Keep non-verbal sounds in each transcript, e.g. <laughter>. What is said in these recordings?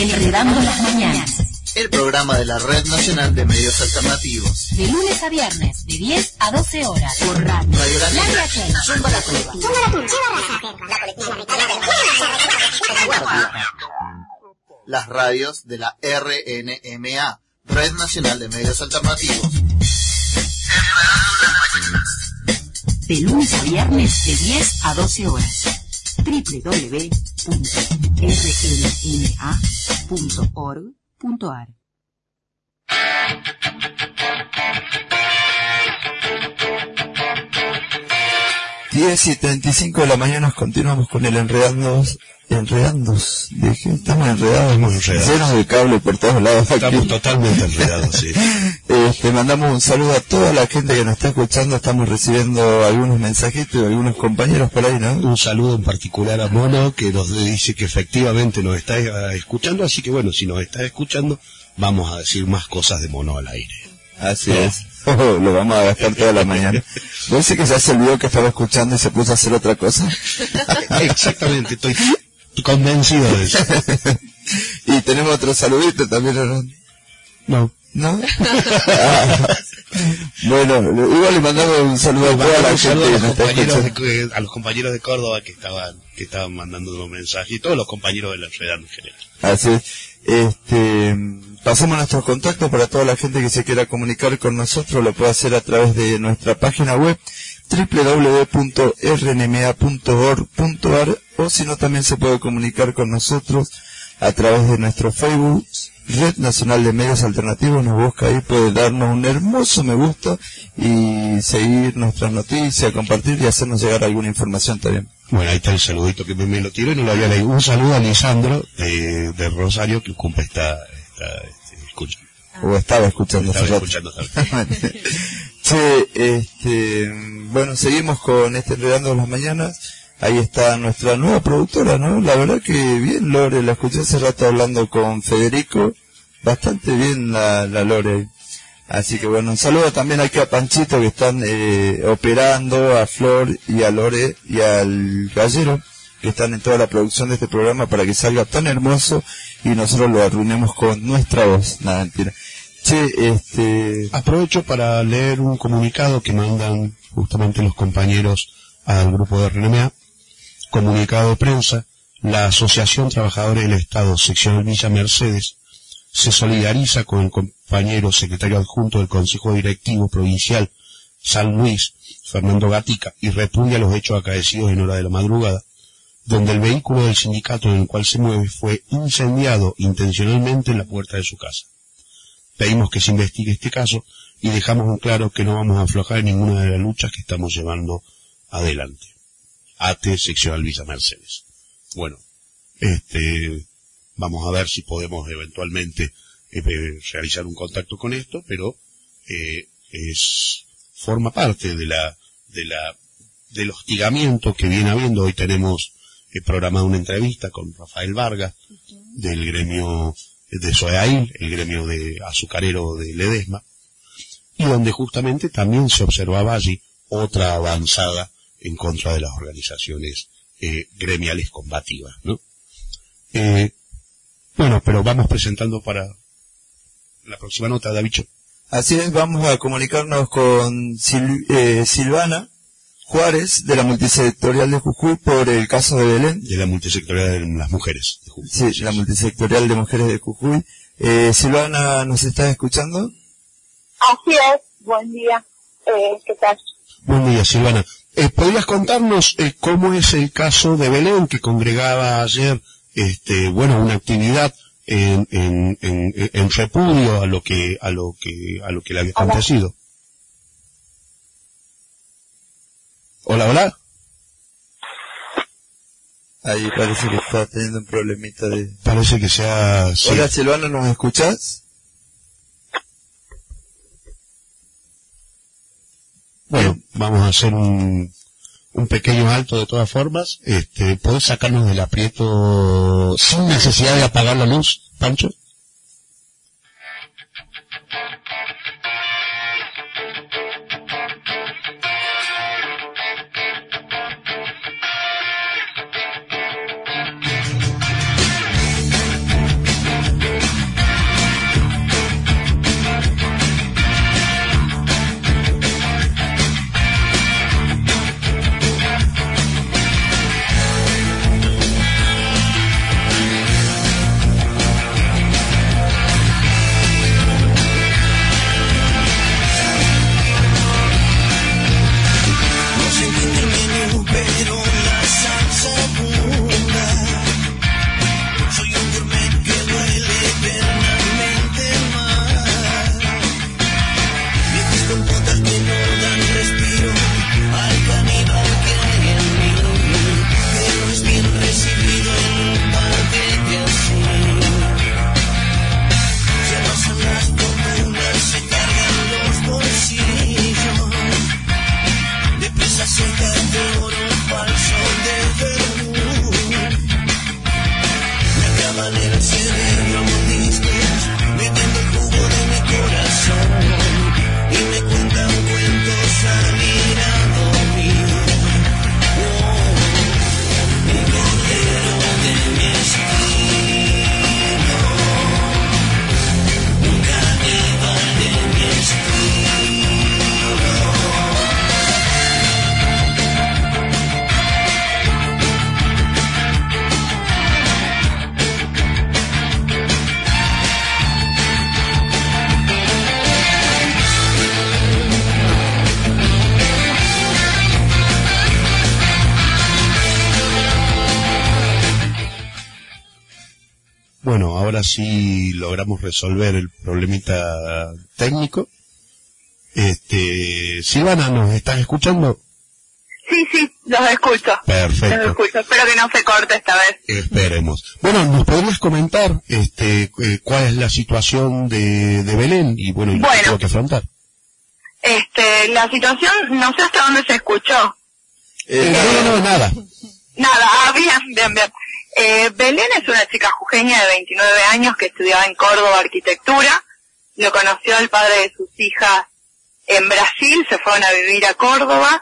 Enredando las mañanas. El programa de la Red Nacional de Medios Alternativos. De lunes a viernes, de 10 a 12 horas. Por radio. Radio La Negra. Zumba la Cueva. Las radios de la RNMA, Red Nacional de Medios Alternativos. De lunes a viernes, de 10 a 12 horas. www.rnma.org.ar 10 y 35 de la mañana continuamos con el enredandos, enredandos, dije, estamos enredados, Estamos enredados. llenos de cable por todos lados. aquí. Estamos totalmente enredados, sí. <laughs> Este, mandamos un saludo a toda la gente que nos está escuchando, estamos recibiendo algunos mensajitos de algunos compañeros por ahí, ¿no? Un saludo en particular a Mono, que nos dice que efectivamente nos está eh, escuchando, así que bueno, si nos está escuchando, vamos a decir más cosas de Mono al aire. Así es. <laughs> Lo vamos a gastar toda la mañana. ¿Vos sé que ya se olvidó que estaba escuchando y se puso a hacer otra cosa? <laughs> Exactamente, estoy convencido de eso. <laughs> y tenemos otro saludito también, ¿o ¿no? No. ¿No? <laughs> <laughs> Bueno, igual le mandamos un saludo a toda la Un saludo gente a los, compañeros de, a los compañeros de Córdoba que estaban que estaban mandando unos mensajes y todos los compañeros de la ciudad en general. Así es. Este, pasamos nuestros contactos para toda la gente que se quiera comunicar con nosotros, lo puede hacer a través de nuestra página web www.rnma.org.ar o si no también se puede comunicar con nosotros a través de nuestro Facebook, Red Nacional de Medios Alternativos, nos busca ahí, puede darnos un hermoso me gusta y seguir nuestras noticias, compartir y hacernos llegar alguna información también. Bueno, ahí está el saludito que me, me lo tiró y no lo había leído. Un saludo a Lisandro de, de Rosario que cumple esta, esta este, escucha. O estaba escuchando Estaba escuchando. <laughs> Che, este, bueno, seguimos con este Enredando las Mañanas. Ahí está nuestra nueva productora, ¿no? La verdad que bien, Lore, la escuché hace rato hablando con Federico. Bastante bien la, la Lore. Así que bueno, un saludo también aquí a Panchito que están eh, operando, a Flor y a Lore y al Gallero que están en toda la producción de este programa para que salga tan hermoso y nosotros lo arruinemos con nuestra voz. Nada, mentira. Che, este, Aprovecho para leer un comunicado que mandan justamente los compañeros al grupo de RNMA. Comunicado de prensa. La Asociación Trabajadores del Estado, sección Villa Mercedes, se solidariza con el compañero secretario adjunto del Consejo Directivo Provincial San Luis, Fernando Gatica, y repudia los hechos acaecidos en hora de la madrugada, donde el vehículo del sindicato en el cual se mueve fue incendiado intencionalmente en la puerta de su casa. Pedimos que se investigue este caso y dejamos en claro que no vamos a aflojar en ninguna de las luchas que estamos llevando adelante. ATE seccional Villa Mercedes. Bueno, este, vamos a ver si podemos eventualmente eh, eh, realizar un contacto con esto, pero eh, es forma parte de la de la del hostigamiento que viene habiendo. Hoy tenemos eh, programada una entrevista con Rafael Vargas del gremio de Soeail, el gremio de azucarero de Ledesma, y donde justamente también se observaba allí otra avanzada en contra de las organizaciones eh, gremiales combativas, ¿no? Eh, bueno, pero vamos presentando para la próxima nota, Davicho. Así es, vamos a comunicarnos con Sil- eh, Silvana Juárez de la multisectorial de Jujuy por el caso de Belén. de la multisectorial de las mujeres. de Jujuy. Sí, la multisectorial de mujeres de Jujuy. Eh, Silvana, ¿nos estás escuchando? Así es, buen día. Eh, ¿Qué tal? Buen día, Silvana. Eh, ¿Podrías contarnos eh, cómo es el caso de Belén que congregaba ayer, este, bueno, una actividad en, en, en, en repudio a lo que a lo que a lo que le había acontecido? Hola, hola. Ahí parece que está teniendo un problemita de... Parece que sea. sí. Hola Silvana, ¿nos escuchás? Bueno, vamos a hacer un, un pequeño alto de todas formas. Este, ¿Podés sacarnos del aprieto sin necesidad de apagar la luz, Pancho? Bueno, ahora sí logramos resolver el problemita técnico. Este, Silvana, ¿nos estás escuchando? Sí, sí, los escucho. Los Perfecto. escucho. Espero que no se corte esta vez. Esperemos. Bueno, ¿nos podrías comentar este, eh, cuál es la situación de, de Belén y bueno, y Bueno. que afrontar? Este, la situación, no sé hasta dónde se escuchó. Eh, no, no, nada. Nada, ah, bien, bien, bien. Eh, Belén es una chica jujeña de 29 años que estudiaba en Córdoba arquitectura. Lo conoció el padre de sus hijas en Brasil, se fueron a vivir a Córdoba.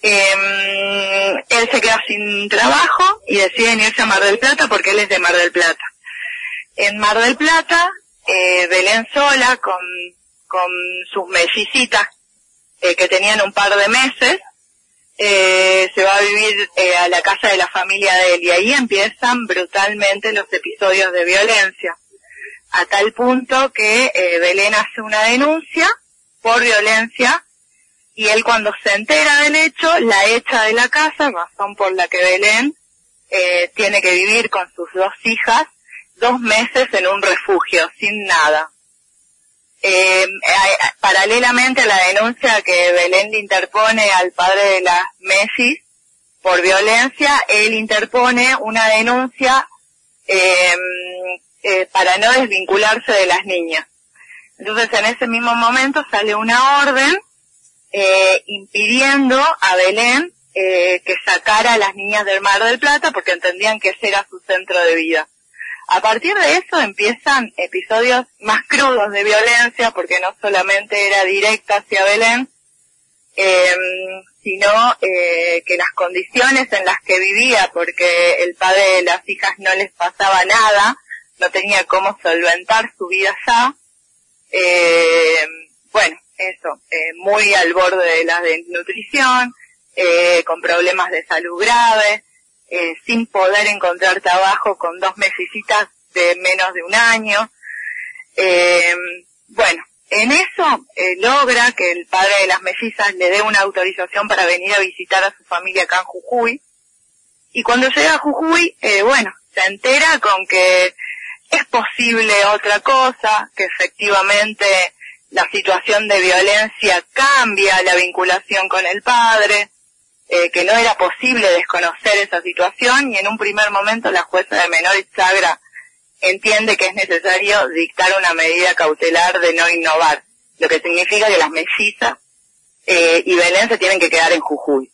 Eh, él se queda sin trabajo y deciden irse a Mar del Plata porque él es de Mar del Plata. En Mar del Plata, eh, Belén sola con, con sus mellicitas eh, que tenían un par de meses, eh, se va a vivir eh, a la casa de la familia de él y ahí empiezan brutalmente los episodios de violencia. A tal punto que eh, Belén hace una denuncia por violencia y él cuando se entera del hecho la echa de la casa, razón por la que Belén eh, tiene que vivir con sus dos hijas dos meses en un refugio, sin nada. Eh, paralelamente a la denuncia que Belén le interpone al padre de las Messi por violencia, él interpone una denuncia eh, eh, para no desvincularse de las niñas. Entonces en ese mismo momento sale una orden eh, impidiendo a Belén eh, que sacara a las niñas del Mar del Plata porque entendían que ese era su centro de vida. A partir de eso empiezan episodios más crudos de violencia, porque no solamente era directa hacia Belén, eh, sino eh, que las condiciones en las que vivía, porque el padre de las hijas no les pasaba nada, no tenía cómo solventar su vida ya, eh, bueno, eso, eh, muy al borde de la desnutrición, eh, con problemas de salud graves, eh, sin poder encontrar trabajo con dos mesecitas de menos de un año. Eh, bueno, en eso eh, logra que el padre de las mellizas le dé una autorización para venir a visitar a su familia acá en Jujuy. Y cuando llega a Jujuy, eh, bueno, se entera con que es posible otra cosa, que efectivamente la situación de violencia cambia la vinculación con el padre, eh, que no era posible desconocer esa situación y en un primer momento la jueza de menores Sagra entiende que es necesario dictar una medida cautelar de no innovar, lo que significa que las mellizas eh, y Belén se tienen que quedar en Jujuy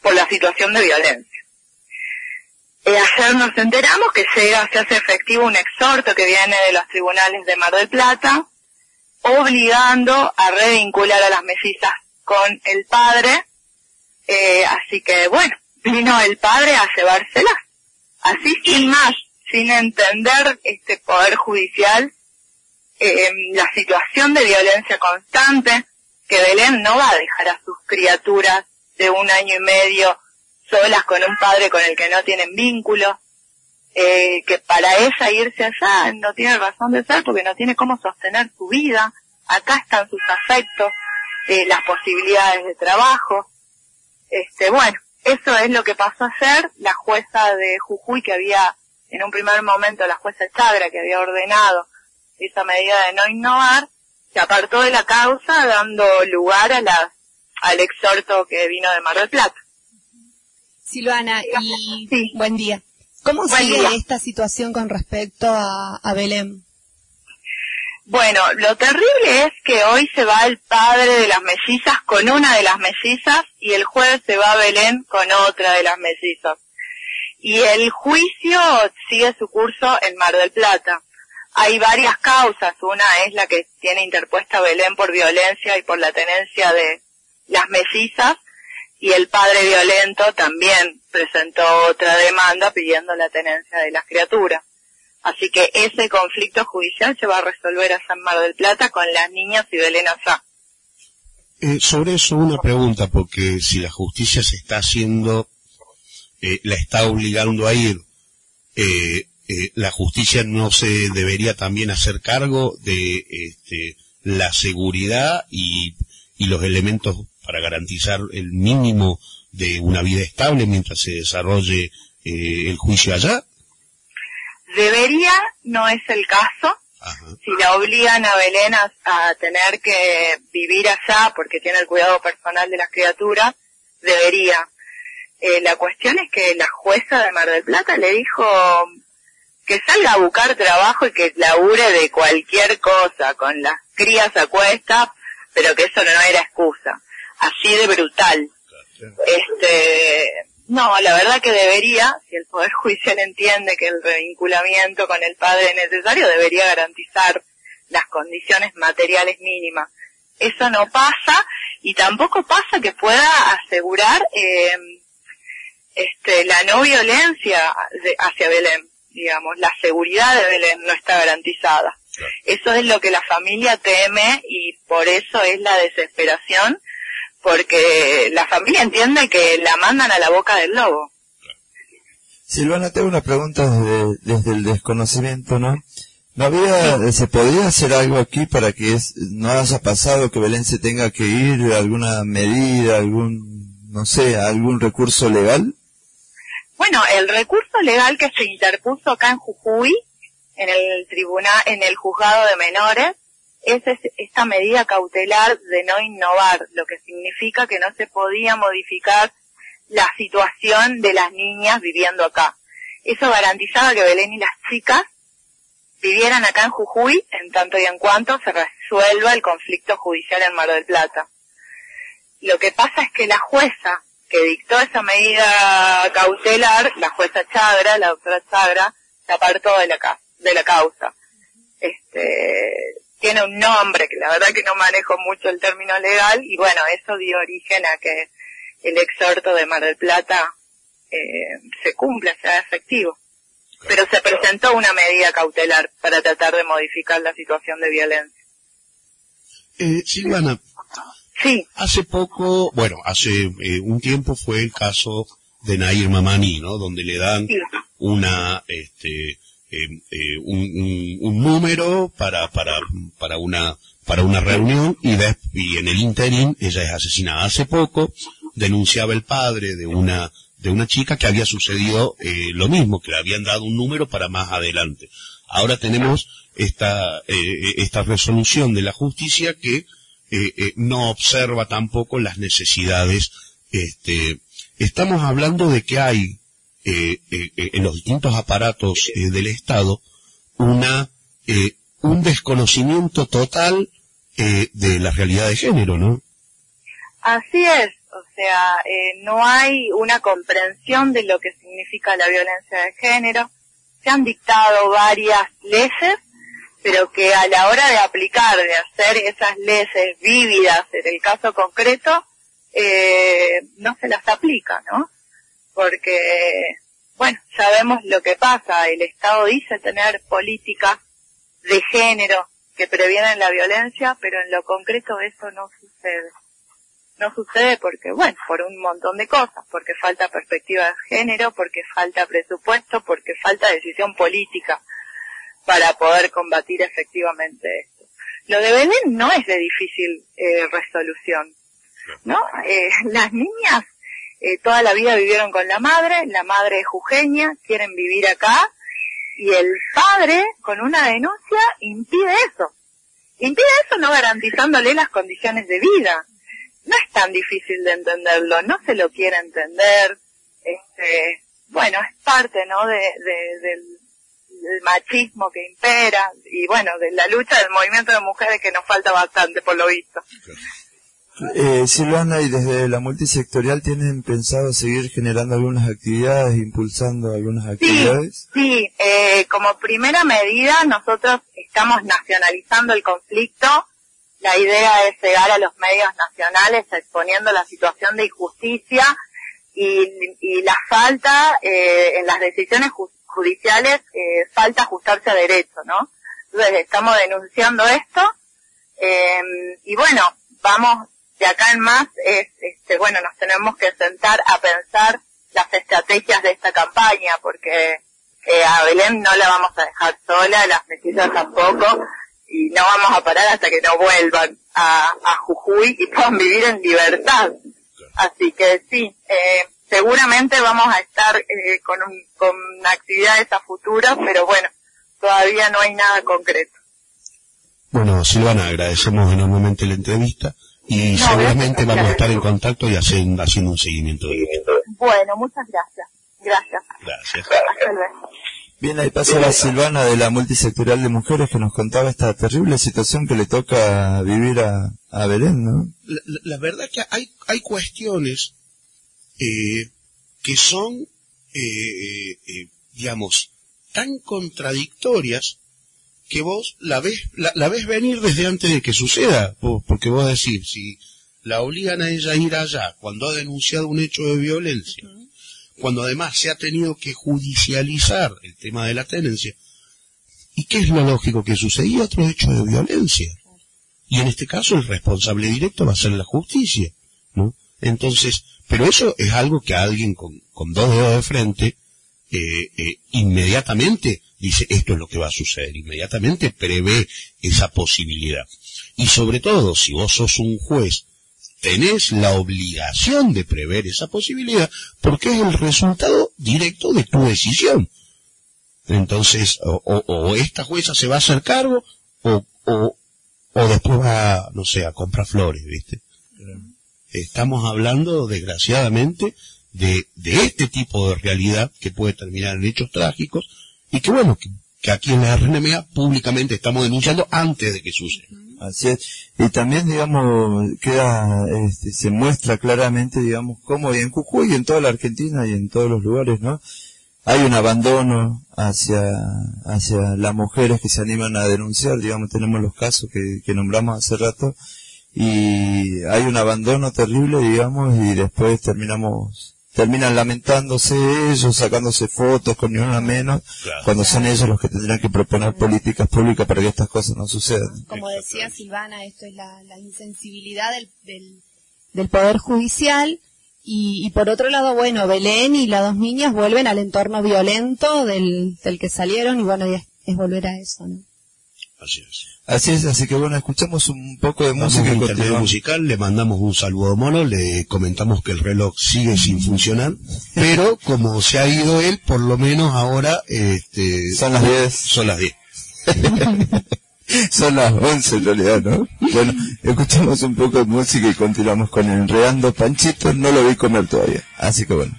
por la situación de violencia. Eh, ayer nos enteramos que llega, se hace efectivo un exhorto que viene de los tribunales de Mar del Plata, obligando a revincular a las mellizas con el padre, eh, así que bueno, vino el padre a llevárselas, así sin más, sin entender este poder judicial, eh, la situación de violencia constante, que Belén no va a dejar a sus criaturas de un año y medio solas con un padre con el que no tienen vínculo, eh, que para ella irse allá no tiene razón de ser porque no tiene cómo sostener su vida, acá están sus afectos, eh, las posibilidades de trabajo, este, bueno, eso es lo que pasó ayer, la jueza de Jujuy que había, en un primer momento la jueza Chagra que había ordenado esa medida de no innovar, se apartó de la causa dando lugar a la, al exhorto que vino de Mar del Plata. Silvana, y Sí. buen día. ¿Cómo Buen sigue día. esta situación con respecto a, a Belén? Bueno, lo terrible es que hoy se va el padre de las mellizas con una de las mellizas y el jueves se va a Belén con otra de las mellizas. Y el juicio sigue su curso en Mar del Plata. Hay varias causas. Una es la que tiene interpuesta Belén por violencia y por la tenencia de las mellizas. Y el padre violento también presentó otra demanda pidiendo la tenencia de las criaturas. Así que ese conflicto judicial se va a resolver allá en Mar del Plata con las niñas y Belén allá. Eh, sobre eso una pregunta, porque si la justicia se está haciendo, eh, la está obligando a ir, eh, eh, la justicia no se debería también hacer cargo de este, la seguridad y, los elementos para garantizar el mínimo de una vida estable mientras se desarrolle el juicio allá. Debería, no es el caso. Ajá. Si la obligan a Belén a, a tener que vivir allá porque tiene el cuidado personal de las criaturas, debería. Eh, la cuestión es que la jueza de Mar del Plata le dijo que salga a buscar trabajo y que labure de cualquier cosa, con las crías a cuestas, pero que eso no era excusa. Así de brutal. Este, no, la verdad que debería, si el Poder Judicial entiende que el revinculamiento con el padre es necesario, debería garantizar las condiciones materiales mínimas. Eso no pasa y tampoco pasa que pueda asegurar eh, este, la no violencia de- hacia Belén, digamos, la seguridad de Belén no está garantizada. Eso es lo que la familia teme y por eso es la desesperación, porque la familia entiende que la mandan a la boca del lobo. Silvana, te hago una pregunta desde, desde el desconocimiento, ¿no? ¿No había, se podía hacer algo aquí para que es, no haya pasado que Belén se tenga que ir, alguna medida, algún, no sé, algún recurso legal? Bueno, el recurso legal que se interpuso acá en Jujuy, en el tribunal, en el juzgado de menores, es es- esta medida cautelar de no innovar, lo que significa que no se podía modificar la situación de las niñas viviendo acá. Eso garantizaba que Belén y las chicas vivieran acá en Jujuy en tanto y en cuanto se resuelva el conflicto judicial en Mar del Plata. Lo que pasa es que la jueza que dictó esa medida cautelar, la jueza Chagra, la doctora Chagra, se apartó de la, de la causa. Este, tiene un nombre que la verdad que no manejo mucho el término legal y bueno, eso dio origen a que el exhorto de Mar del Plata eh, se cumpla, sea efectivo. Pero se presentó una medida cautelar para tratar de modificar la situación de violencia. Eh, Silvana, Sí, hace poco, bueno, hace eh, un tiempo fue el caso de Nair Mamani, ¿no? Donde le dan sí, una, este, un, un- un número para, para, para una, para una reunión y, y en el interín ella es asesinada. Hace poco denunciaba el padre de una, de una chica que había sucedido eh, lo mismo, que le habían dado un número para más adelante. Ahora tenemos esta, eh, esta resolución de la justicia que eh, eh, no observa tampoco las necesidades. Este, estamos hablando de que hay eh, eh, eh, en los distintos aparatos eh, del Estado una eh, un desconocimiento total eh, de la realidad de género, ¿no? Así es, o sea, eh, no hay una comprensión de lo que significa la violencia de género. Se han dictado varias leyes, pero que a la hora de aplicar, de hacer esas leyes vívidas en el caso concreto, eh, no se las aplica, ¿no? Porque, bueno, sabemos lo que pasa. El Estado dice tener políticas de género que previenen la violencia, pero en lo concreto eso no sucede no sucede porque, bueno, por un montón de cosas, porque falta perspectiva de género, porque falta presupuesto, porque falta decisión política para poder combatir efectivamente esto. Lo de Belén no es de difícil eh, resolución, ¿no? Eh, las niñas eh, toda la vida vivieron con la madre, la madre es jujeña, quieren vivir acá, y el padre, con una denuncia, impide eso. Impide eso no garantizándole las condiciones de vida no es tan difícil de entenderlo, no se lo quiere entender, este, bueno, es parte, ¿no?, de, de- del, del machismo que impera, y bueno, de la lucha del movimiento de mujeres que nos falta bastante, por lo visto. Eh, Silvana, y desde la multisectorial tienen pensado seguir generando algunas actividades, impulsando algunas actividades? sí, eh, como primera medida nosotros estamos nacionalizando el conflicto. La idea es llegar a los medios nacionales exponiendo la situación de injusticia y, y la falta eh, en las decisiones ju- judiciales, eh, falta ajustarse a derecho, ¿no? Entonces estamos denunciando esto eh, y bueno, vamos de acá en más, es, este, bueno, nos tenemos que sentar a pensar las estrategias de esta campaña, porque eh, a Belén no la vamos a dejar sola, las mellizas tampoco, y no vamos a parar hasta que no vuelvan a, Jujuy y puedan vivir en libertad. Así que sí, eh, seguramente vamos a estar eh, con, un- con actividades a futuro, pero bueno, todavía no hay nada concreto. Bueno, Silvana, agradecemos enormemente la entrevista y No, seguramente gracias, vamos a estar en contacto y haciendo, haciendo un seguimiento de Bueno, muchas gracias. Gracias. Gracias. Hasta luego. Bien, ahí pasa la Silvana de la multisectorial de mujeres que nos contaba esta terrible situación que le toca vivir a, a Belén, ¿no? La, la- la verdad que hay, hay cuestiones eh, que son, eh, eh, digamos, tan contradictorias que vos la ves, la, la ves venir desde antes de que suceda. Porque vos decís, si la obligan a ella a ir allá cuando ha denunciado un hecho de violencia, cuando además se ha tenido que judicializar el tema de la tenencia, ¿y qué es lo lógico que sucedía? Otro hecho de violencia. Y en este caso el responsable directo va a ser la justicia, ¿no? Entonces, pero eso es algo que alguien con, con dos dedos de frente, eh, eh, inmediatamente dice esto es lo que va a suceder, inmediatamente prevé esa posibilidad. Y sobre todo, si vos sos un juez, tenés la obligación de prever esa posibilidad porque es el resultado directo de tu decisión. Entonces, o, o- o esta jueza se va a hacer cargo o, o, o después va, no sé, a comprar flores, ¿viste? Estamos hablando, desgraciadamente, de, este tipo de realidad que puede terminar en hechos trágicos y que bueno, que, aquí en la RNMA públicamente estamos denunciando antes de que suceda. Así es. Y también, digamos, queda, este, se muestra claramente, digamos, cómo en Jujuy y en toda la Argentina y en todos los lugares, ¿no? Hay un abandono hacia, hacia las mujeres que se animan a denunciar, digamos, tenemos los casos que nombramos hace rato, y hay un abandono terrible, digamos, y después terminamos, terminan lamentándose ellos, sacándose fotos con ni una menos, Claro. cuando son ellos los que tendrán que proponer políticas públicas para que estas cosas no sucedan. Como decía Silvana, esto es la, la insensibilidad del, del, del Poder Judicial. Y, y por otro lado, bueno, Belén y las dos niñas vuelven al entorno violento del, del que salieron y bueno, y es, es volver a eso, ¿no? Así es. Así es, así que bueno, escuchamos un poco de Vamos música un musical, le mandamos un saludo mono, le comentamos que el reloj sigue sin funcionar, pero como se ha ido él, por lo menos ahora este, Son las 10. son las 10. <laughs> Son las 11 en realidad, ¿no? Bueno, escuchamos un poco de música y continuamos con Enredando Panchito. No lo vi comer todavía, así que bueno.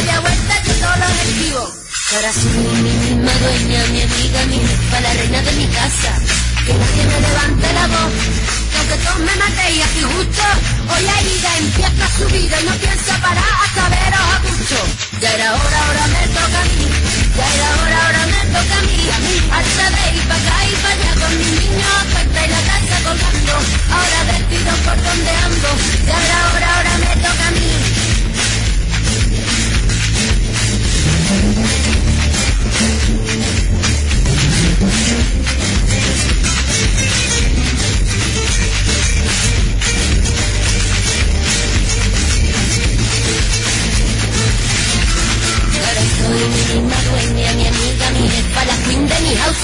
Media vuelta yo solo esquivo. Ahora soy mi misma dueña, mi amiga, mi jefa, la reina de mi casa. Que nadie me levante la voz. Que aunque todos me matéis aquí justo, hoy la ida empieza a subir y no pienso parar hasta veros a gusto. Ya era hora, ahora me toca a mí. Ya era hora, ahora me toca a mí. A mí, alza de ir pa' acá y pa' allá con mis niños a y la casa colgando. Ahora vestido por donde ando. Ya era hora,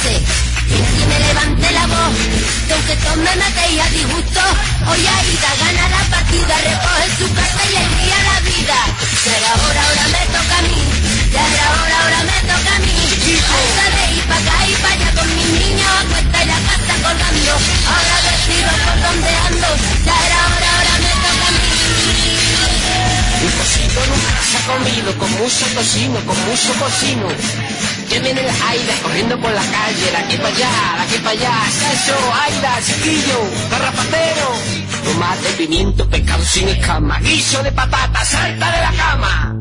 house. Que nadie me levante la voz, que aunque todos me matéis a disgusto, hoy Aida gana la partida, recoge su carta y le envía la vida. Ya era hora, ahora me toca a mí, ya era hora, ahora me toca a mí. Alza de ir pa' acá y pa' allá con mis niños a cuesta y la casa colgando. Ahora vestido por donde ando, ya era hora, ahora me toca a mí. Un cosito nunca se ha comido, con mucho tocino, con mucho cocino. Que viene el Aida corriendo por la calle, de aquí para allá, de aquí para allá. Chacho, Aida, chiquillo, garrapatero. Tomate, pimiento, pescado sin escama, guiso de patata, salta de la cama.